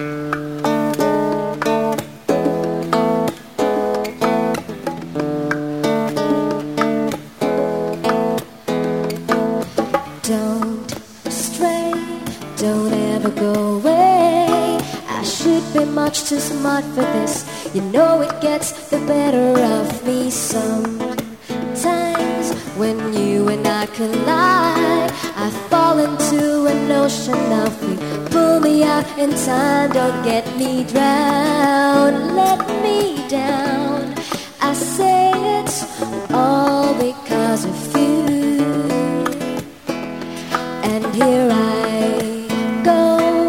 I should be much too smart for this. You know it gets the better of me sometimes. When you and I collide, I fall into an ocean of you. Pull me out in time, don't get me drowned. Let me down. I say it's all because of you. And here I go,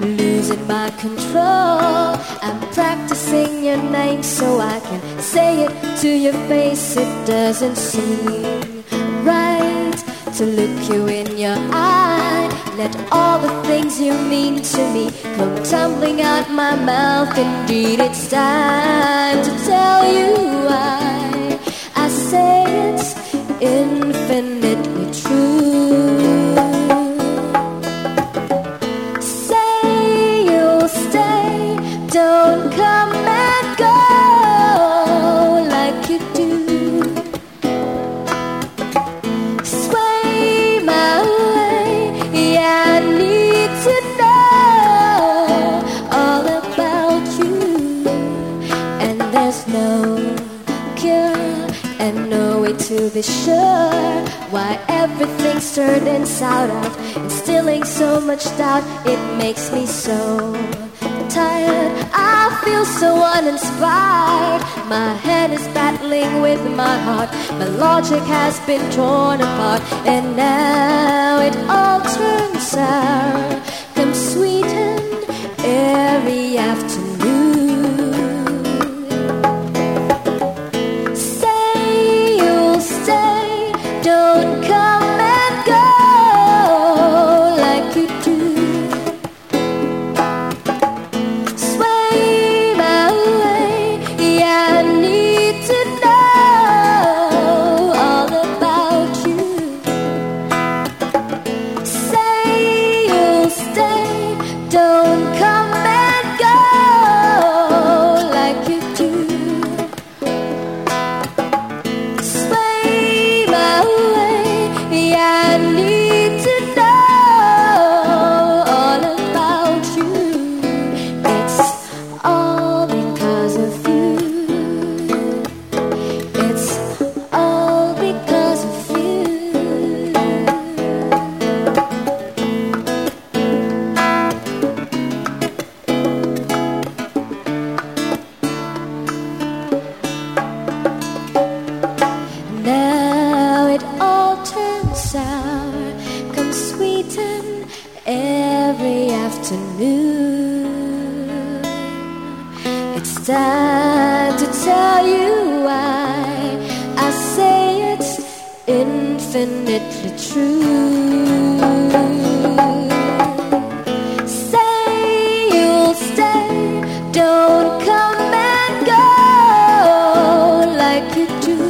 losing my control. I'm practicing your name so I can say it to your face. It doesn't seem right to look you in your eye. Let all the things you mean to me come tumbling out my mouth. Indeed, it's time to tell you why I say it's infinitely there's no cure and no way to be sure why everything's turned inside out, instilling so much doubt. It makes me so tired. I feel so uninspired. My head is battling with my heart. My logic has been torn apart, and now it all turns sour. Don't come afternoon. It's time to tell you why I say it's infinitely true. Say you'll stay, don't come and go like you do.